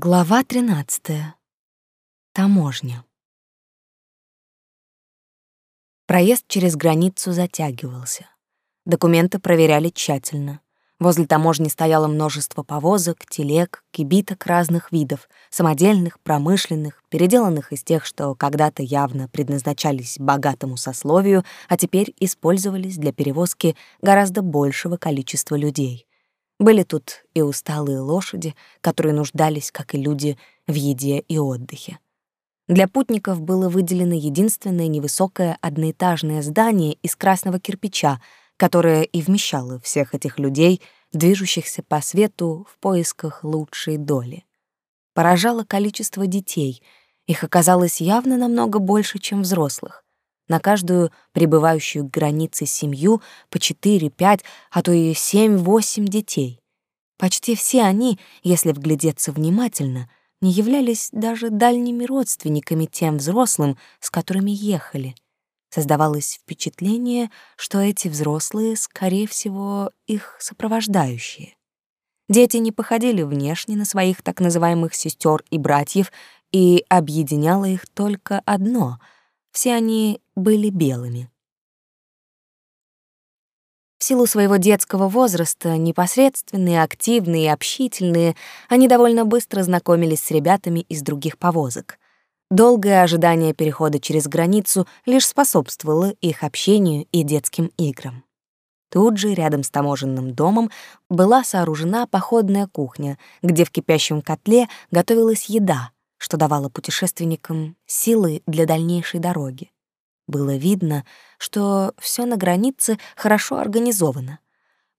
Глава 13. Таможня. Проезд через границу затягивался. Документы проверяли тщательно. Возле таможни стояло множество повозок, телег, кибиток разных видов, самодельных, промышленных, переделанных из тех, что когда-то явно предназначались богатому сословию, а теперь использовались для перевозки гораздо большего количества людей. Были тут и усталые лошади, которые нуждались, как и люди, в еде и отдыхе. Для путников было выделено единственное невысокое одноэтажное здание из красного кирпича, которое и вмещало всех этих людей, движущихся по свету в поисках лучшей доли. Поражало количество детей, их оказалось явно намного больше, чем взрослых на каждую прибывающую к границе семью по 4-5, а то и 7-8 детей. Почти все они, если вглядеться внимательно, не являлись даже дальними родственниками тем взрослым, с которыми ехали. Создавалось впечатление, что эти взрослые, скорее всего, их сопровождающие. Дети не походили внешне на своих так называемых сестер и братьев, и объединяло их только одно — все они были белыми. В силу своего детского возраста, непосредственные, активные и общительные, они довольно быстро знакомились с ребятами из других повозок. Долгое ожидание перехода через границу лишь способствовало их общению и детским играм. Тут же, рядом с таможенным домом, была сооружена походная кухня, где в кипящем котле готовилась еда, что давало путешественникам силы для дальнейшей дороги. Было видно, что все на границе хорошо организовано.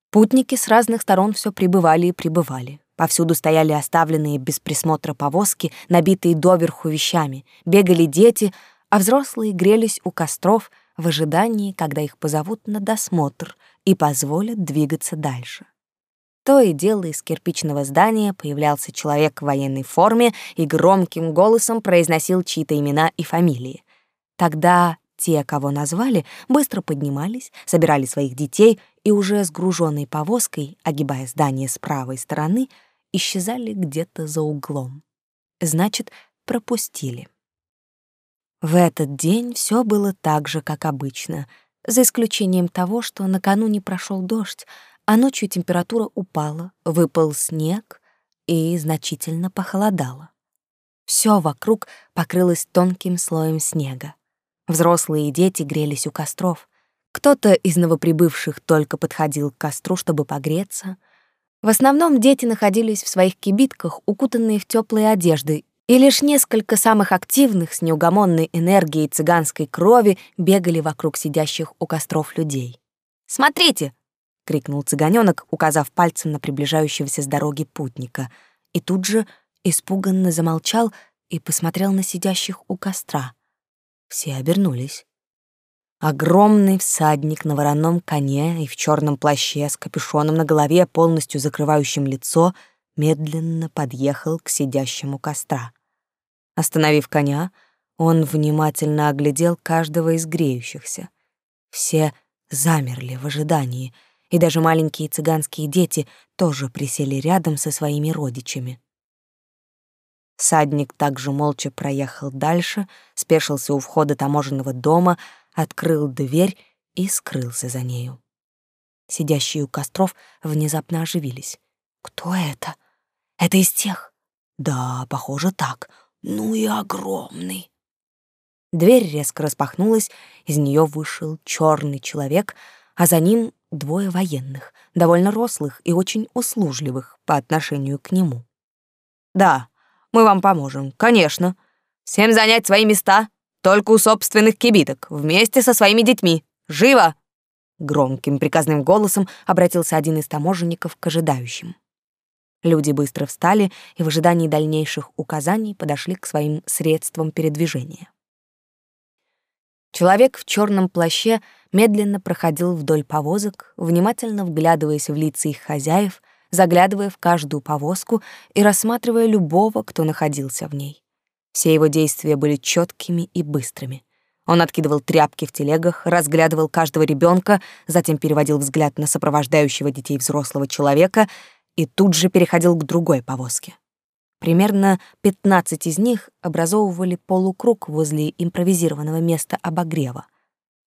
Путники с разных сторон все прибывали и прибывали. Повсюду стояли оставленные без присмотра повозки, набитые доверху вещами, бегали дети, а взрослые грелись у костров в ожидании, когда их позовут на досмотр и позволят двигаться дальше. То и дело из кирпичного здания появлялся человек в военной форме и громким голосом произносил чьи-то имена и фамилии. Тогда те, кого назвали, быстро поднимались, собирали своих детей и уже с груженной повозкой, огибая здание с правой стороны, исчезали где-то за углом. Значит, пропустили. В этот день все было так же, как обычно, за исключением того, что накануне прошел дождь, а ночью температура упала, выпал снег и значительно похолодало. Все вокруг покрылось тонким слоем снега. Взрослые и дети грелись у костров. Кто-то из новоприбывших только подходил к костру, чтобы погреться. В основном дети находились в своих кибитках, укутанные в теплые одежды, и лишь несколько самых активных с неугомонной энергией цыганской крови бегали вокруг сидящих у костров людей. «Смотрите!» — крикнул цыганёнок, указав пальцем на приближающегося с дороги путника, и тут же испуганно замолчал и посмотрел на сидящих у костра. Все обернулись. Огромный всадник на вороном коне и в черном плаще с капюшоном на голове, полностью закрывающим лицо, медленно подъехал к сидящему костра. Остановив коня, он внимательно оглядел каждого из греющихся. Все замерли в ожидании, и даже маленькие цыганские дети тоже присели рядом со своими родичами. Садник также молча проехал дальше, спешился у входа таможенного дома, открыл дверь и скрылся за нею. Сидящие у костров внезапно оживились. «Кто это? Это из тех?» «Да, похоже, так. Ну и огромный». Дверь резко распахнулась, из нее вышел черный человек, а за ним двое военных, довольно рослых и очень услужливых по отношению к нему. «Да, мы вам поможем, конечно. Всем занять свои места, только у собственных кибиток, вместе со своими детьми. Живо!» Громким приказным голосом обратился один из таможенников к ожидающим. Люди быстро встали и в ожидании дальнейших указаний подошли к своим средствам передвижения. Человек в черном плаще медленно проходил вдоль повозок, внимательно вглядываясь в лица их хозяев, заглядывая в каждую повозку и рассматривая любого, кто находился в ней. Все его действия были четкими и быстрыми. Он откидывал тряпки в телегах, разглядывал каждого ребенка, затем переводил взгляд на сопровождающего детей взрослого человека и тут же переходил к другой повозке. Примерно 15 из них образовывали полукруг возле импровизированного места обогрева.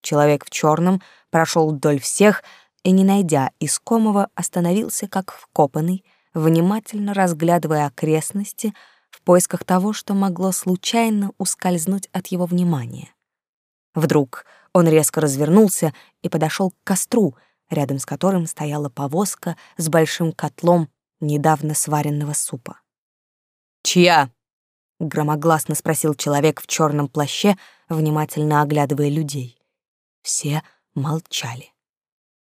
Человек в черном прошел вдоль всех и, не найдя искомого, остановился как вкопанный, внимательно разглядывая окрестности в поисках того, что могло случайно ускользнуть от его внимания. Вдруг он резко развернулся и подошел к костру, рядом с которым стояла повозка с большим котлом недавно сваренного супа. «Чья?» — громогласно спросил человек в черном плаще, внимательно оглядывая людей. Все молчали.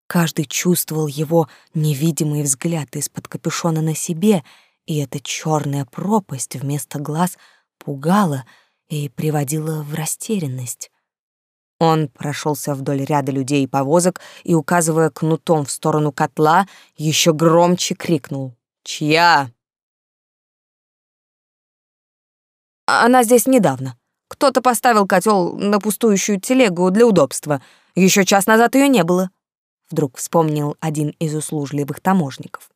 Каждый чувствовал его невидимый взгляд из-под капюшона на себе, и эта черная пропасть вместо глаз пугала и приводила в растерянность. Он прошелся вдоль ряда людей и повозок и, указывая кнутом в сторону котла, еще громче крикнул «Чья?» Она здесь недавно. Кто-то поставил котел на пустующую телегу для удобства. Еще час назад ее не было. Вдруг вспомнил один из услужливых таможников.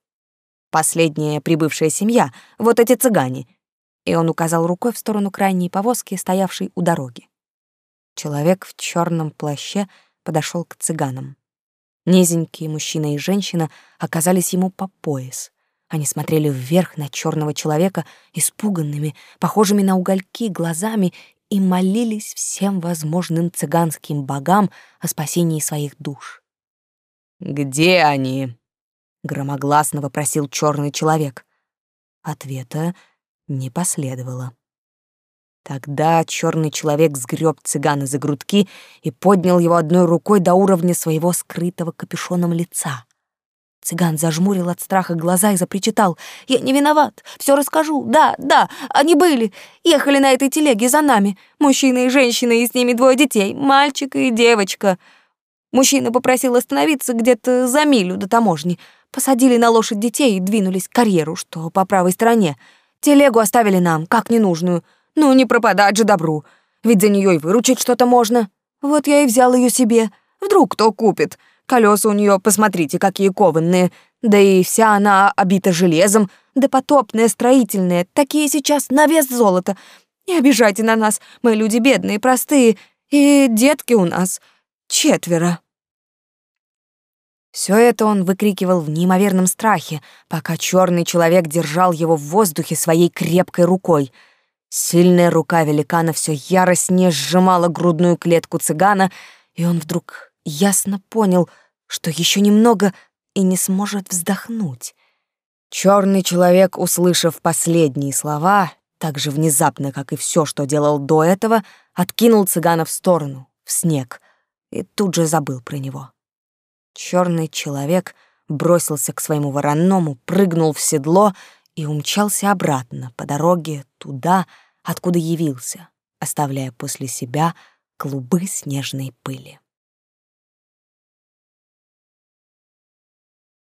Последняя прибывшая семья, вот эти цыгане. И он указал рукой в сторону крайней повозки, стоявшей у дороги. Человек в черном плаще подошел к цыганам. Низенькие мужчина и женщина оказались ему по пояс. Они смотрели вверх на черного человека испуганными, похожими на угольки глазами и молились всем возможным цыганским богам о спасении своих душ. «Где они?» — громогласно вопросил черный человек. Ответа не последовало. Тогда черный человек сгреб цыгана за грудки и поднял его одной рукой до уровня своего скрытого капюшоном лица. Цыган зажмурил от страха глаза и запричитал. «Я не виноват. Все расскажу. Да, да, они были. Ехали на этой телеге за нами. Мужчина и женщина, и с ними двое детей. Мальчик и девочка. Мужчина попросил остановиться где-то за милю до таможни. Посадили на лошадь детей и двинулись к карьеру, что по правой стороне. Телегу оставили нам, как ненужную. Ну, не пропадать же добру. Ведь за нее и выручить что-то можно. Вот я и взял ее себе. Вдруг кто купит». Колеса у нее, посмотрите, какие кованные. Да и вся она обита железом. Да потопная, строительная. Такие сейчас на вес золота. Не обижайте на нас, мы люди бедные, простые. И детки у нас четверо. Все это он выкрикивал в неимоверном страхе, пока черный человек держал его в воздухе своей крепкой рукой. Сильная рука великана все яростнее сжимала грудную клетку цыгана, и он вдруг ясно понял, что еще немного и не сможет вздохнуть. Черный человек, услышав последние слова, так же внезапно, как и все, что делал до этого, откинул цыгана в сторону, в снег, и тут же забыл про него. Черный человек бросился к своему вороному, прыгнул в седло и умчался обратно по дороге туда, откуда явился, оставляя после себя клубы снежной пыли.